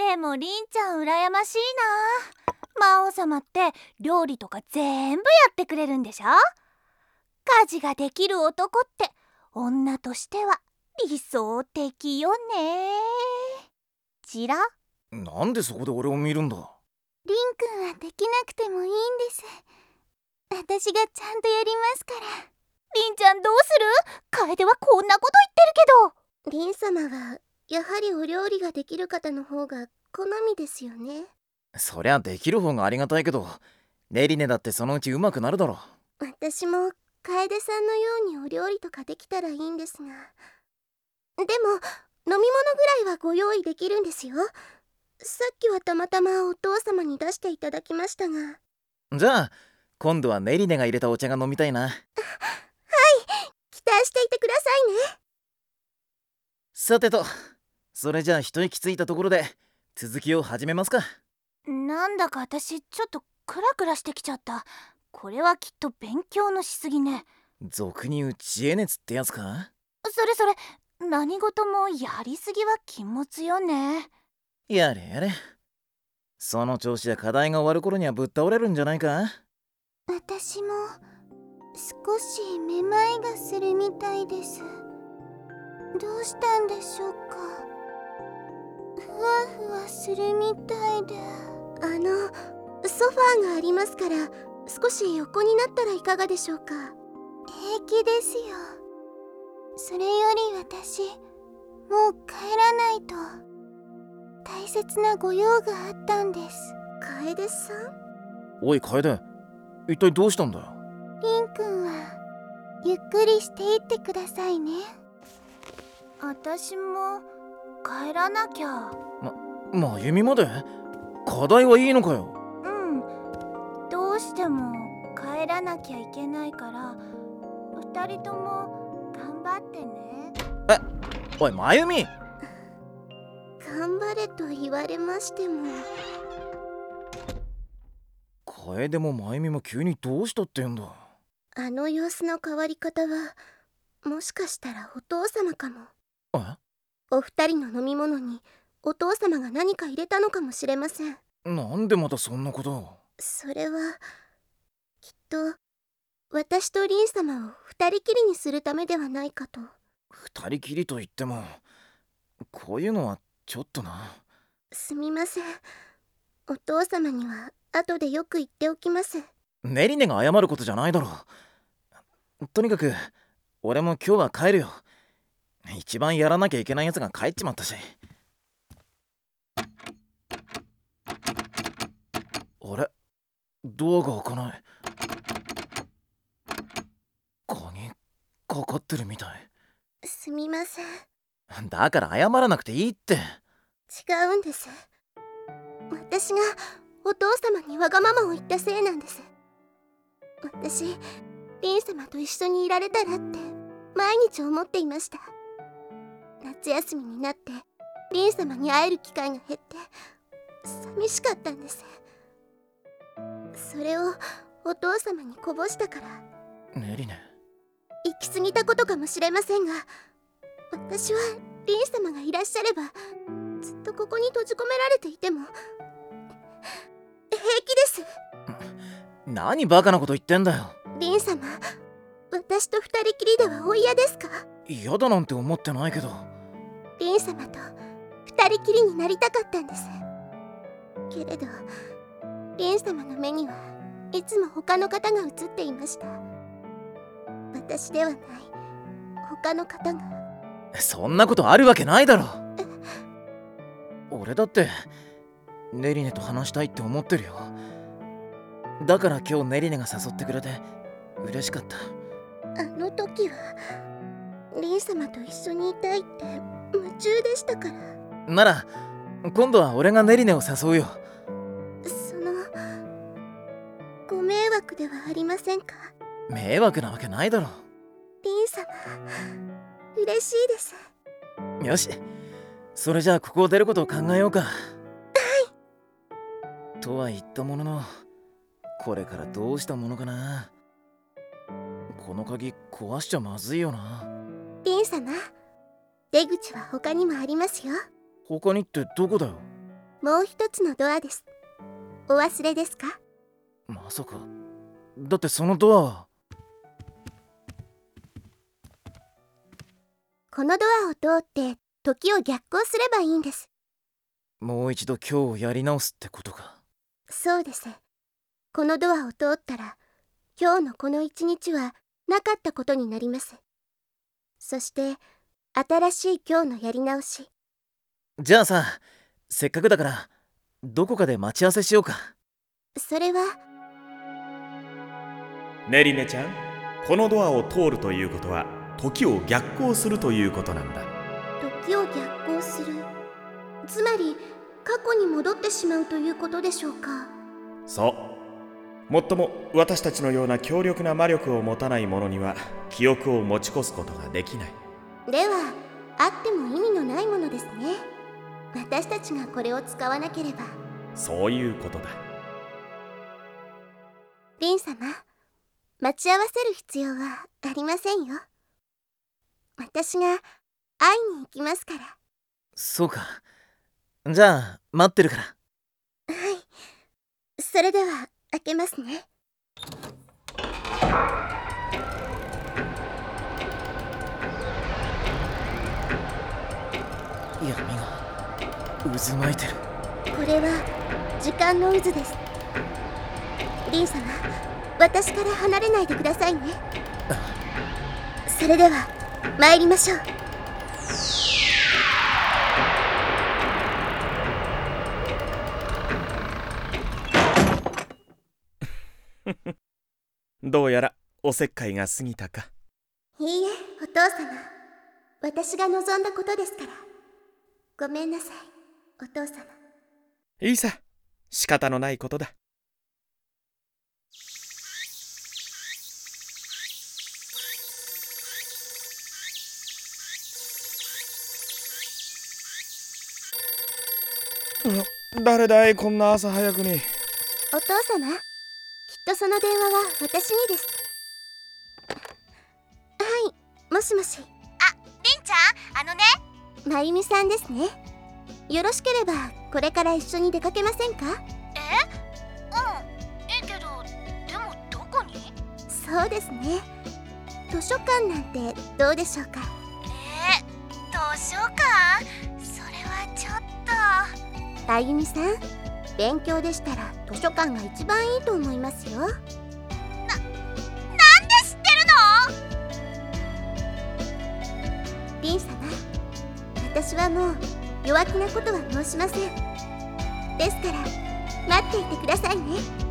でもりんちゃん羨ましいな。魔王様って料理とか全部やってくれるんでしょ？家事ができる男って女としては理想的よね。ちらなんでそこで俺を見るんだ？りんくんはできなくてもいいんです。私がちゃんとやりますから。りんちゃんどうする？楓はこんなこと言ってるけど。りん様はやはりお料理ができる方の方が好みですよね。そりゃできる方がありがたいけどネリネだってそのうち上手くなるだろ私も楓さんのようにお料理とかできたらいいんですが。でも飲み物ぐらいはご用意できるんですよ。さっきはたまたまお父様に出していただきましたが。じゃあ今度はネリネが入れたお茶が飲みたいな。はい。期待していてくださいね。さてとそれじゃあ一息ついたところで続きを始めますか。なんだか私ちょっとクラクラしてきちゃった。これはきっと勉強のしすぎね。俗に言う知恵熱ってやつか。それそれ。何事もやりすぎは禁物よね。やれやれ。その調子で課題が終わる頃にはぶっ倒れるんじゃないか。私も少しめまいがするみたいです。どうしたんでしょうかふわふわするみたいで。あのソファーがありますから少し横になったらいかがでしょうか。平気ですよ。それより私もう帰らないと。大切なご用があったんです。楓さん？おい楓一体どうしたんだよ？りんくんはゆっくりしていってくださいね。私も帰らなきゃ。ま真由美まで？課題はいいのかよ。うん。どうしても帰らなきゃいけないから2人とも頑張ってね。えおい真由美 頑張れと言われましても。楓も真由美も急にどうしたってんだ？あの様子の変わり方はもしかしたらお父様かも。え？お二人の飲み物にお父様が何か入れたのかもしれません。なんでまたそんなことそれはきっと私と凛様を二人きりにするためではないかと。二人きりと言ってもこういうのはちょっとな。すみません。お父様には後でよく言っておきます。ネリネが謝ることじゃないだろとにかく俺も今日は帰るよ一番やらなきゃいけないやつが帰っちまったし。あれ？ドアが開かない。鍵かかってるみたい。すみません。だから謝らなくていいって。違うんです。私がお父様にわがままを言ったせいなんです。私凛様と一緒にいられたらって毎日思っていました夏休みになって凛様に会える機会が減って寂しかったんです。それをお父様にこぼしたから。ネリネ。行き過ぎたことかもしれませんが私は凛様がいらっしゃればずっとここに閉じ込められていても平気です。何バカなこと言ってんだよ。凛様私と二人きりではお嫌ですか？嫌だなんて思ってないけど凛様と二人きりになりたかったんです。けれど凛様の目にはいつも他の方が映っていました。私ではない。他の方が。そんなことあるわけないだろ。俺だってネリネと話したいって思ってるよ。だから今日ネリネが誘ってくれて嬉しかった。あの時は凛様と一緒にいたいって夢中でしたからなら今度は俺がネリネを誘うよ。そのご迷惑ではありませんか？迷惑なわけないだろ。凛様嬉しいです。よし。それじゃあここを出ることを考えようか。はい。とは言ったもののこれからどうしたものかな。この鍵壊しちゃまずいよな。凛様出口は他にもありますよ。他にってどこだよ？もう一つのドアです。お忘れですか？まさか。だってそのドア。はこのドアを通って時を逆行すればいいんです。もう一度今日をやり直すってことか。そうです。このドアを通ったら今日のこの一日はなかったことになります。そして新しい今日のやり直し。じゃあさせっかくだからどこかで待ち合わせしようか。それは？ネリネちゃんこのドアを通るということは時を逆行するということなんだ。時を逆行する？つまり過去に戻ってしまうということでしょうか？そう。もっとも私たちのような強力な魔力を持たない者には記憶を持ち越すことができないではあっても意味のないものですね。私たちがこれを使わなければ。そういうことだ。リン様待ち合わせる必要はありませんよ。私が会いに行きますから。そうか。じゃあ待ってるから。はい。それでは開けますね闇が渦巻いてる。これは時間の渦です。リン様私から離れないでくださいね。それでは参りましょう。どうやらおせっかいが過ぎたか。いいえお父様。私が望んだことですからごめんなさい。お父様。いいさ。仕方のないことだ。ん。誰だいこんな朝早くに。お父様。きっとその電話は私にです。はい。もしもし。りんちゃん？あのねまゆみさんですね。よろしければこれから一緒に出かけませんか？え？うん。いいけどでもどこに？そうですね。図書館なんてどうでしょうか？え？図書館？それはちょっと。あゆみさん勉強でしたら図書館が一番いいと思いますよ私はもう弱気なことは申しません。ですから待っていてくださいね。